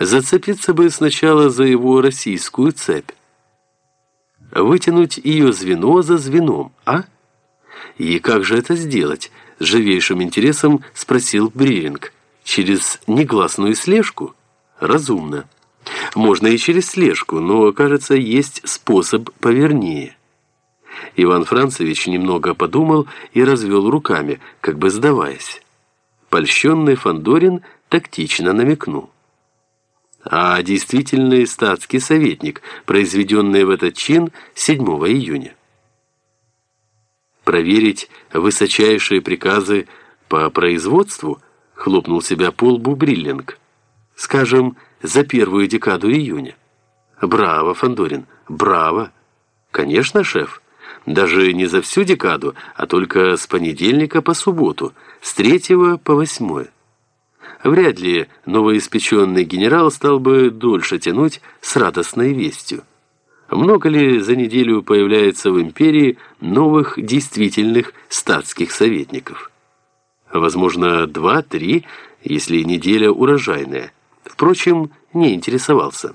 Зацепиться бы сначала за его российскую цепь. Вытянуть ее звено за звеном, а? И как же это сделать? С живейшим интересом спросил Бриллинг. Через негласную слежку? Разумно. Можно и через слежку, но, кажется, есть способ повернее. Иван Францевич немного подумал и развел руками, как бы сдаваясь. Польщенный Фандорин тактично намекнул а действительный статский советник, произведенный в этот чин 7 июня. Проверить высочайшие приказы по производству хлопнул себя по лбу. Скажем, за первую декаду июня. Браво, Фандорин, браво. Конечно, шеф. Даже не за всю декаду, а только с понедельника по субботу, с третьего по восьмое. Вряд ли новоиспеченный генерал стал бы дольше тянуть с радостной вестью. Много ли за неделю появляется в империи новых действительных статских советников? Возможно, два-три, если неделя урожайная. Впрочем, не интересовался.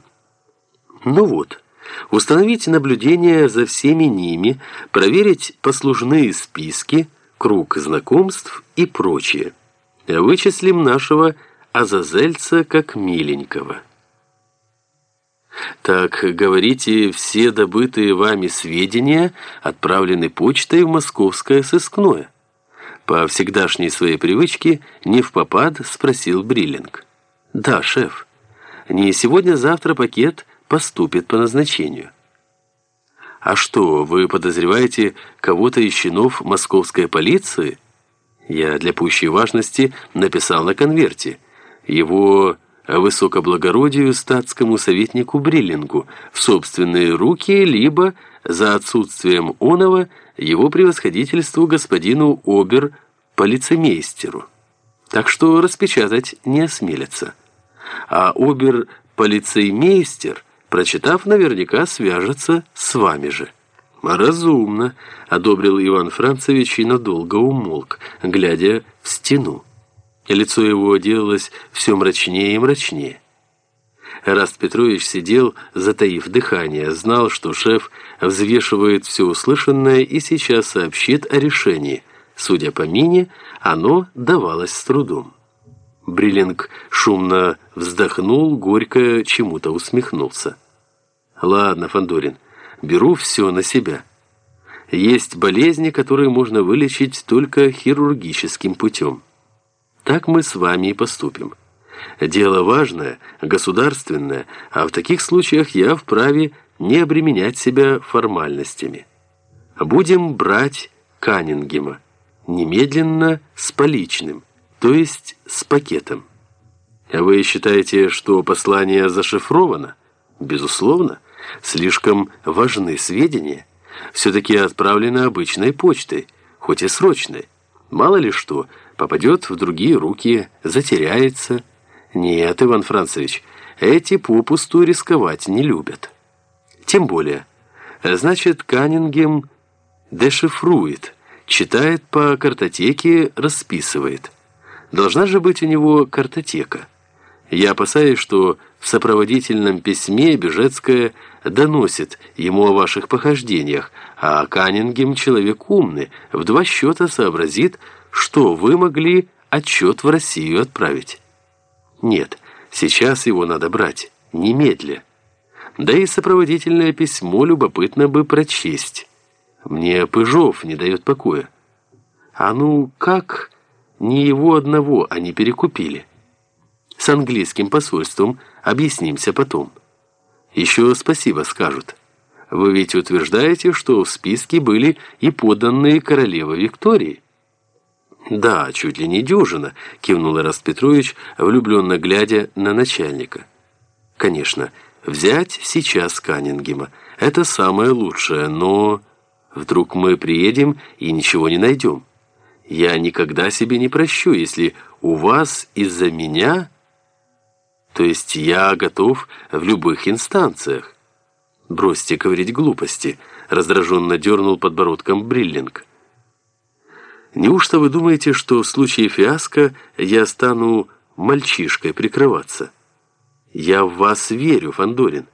Ну вот, установить наблюдение за всеми ними, проверить послужные списки, круг знакомств и прочее. Вычислим нашего Азазельца как миленького. Так, говорите, все добытые вами сведения отправлены почтой в московское сыскное. По всегдашней своей привычке, не в попад, спросил Бриллинг. Да, шеф. Не сегодня-завтра пакет поступит по назначению. А что, вы подозреваете кого-то из чинов московской полиции? Я для пущей важности написал на конверте. Его высокоблагородию статскому советнику Бриллингу в собственные руки, либо, за отсутствием оного, его превосходительству господину обер-полицемейстеру. Так что распечатать не осмелятся. А обер-полицеймейстер, прочитав, наверняка свяжется с вами же. «Разумно», — одобрил Иван Францевич и надолго умолк, глядя в стену. Лицо его делалось все мрачнее и мрачнее. Раст Петрович сидел, затаив дыхание, знал, что шеф взвешивает все услышанное и сейчас сообщит о решении. Судя по мине, оно давалось с трудом. Бриллинг шумно вздохнул, горько чему-то усмехнулся. «Ладно, Фандорин, беру все на себя. Есть болезни, которые можно вылечить только хирургическим путем. Так мы с вами и поступим. Дело важное, государственное, а в таких случаях я вправе не обременять себя формальностями. Будем брать Каннингема, немедленно с поличным, то есть с пакетом. Вы считаете, что послание зашифровано? Безусловно. Слишком важны сведения. Все-таки отправлено обычной почтой, хоть и срочной. Мало ли что, попадет в другие руки, затеряется. Нет, Иван Францевич, эти попусту рисковать не любят. Тем более, значит, Каннингем дешифрует, читает по картотеке, расписывает. Должна же быть у него картотека. Я опасаюсь, что в сопроводительном письме Бежецкая доносит ему о ваших похождениях, а Каннингем человек умный, в два счета сообразит, что вы могли отчет в Россию отправить. Нет, сейчас его надо брать, немедля. Да и сопроводительное письмо любопытно бы прочесть. Мне Пыжов не дает покоя. А ну как не его одного они перекупили? С английским посольством объяснимся потом. Еще спасибо скажут. Вы ведь утверждаете, что в списке были и подданные королевы Виктории? Да, чуть ли не дюжина, кивнул Раст Петрович, влюбленно глядя на начальника. Конечно, взять сейчас Каннингема – это самое лучшее, но вдруг мы приедем и ничего не найдем. Я никогда себе не прощу, если у вас из-за меня то есть я готов в любых инстанциях. Бросьте говорить глупости, раздраженно дернул подбородком Бриллинг. Неужто вы думаете, что в случае фиаско я стану мальчишкой прикрываться? «Я в вас верю, Фандорин.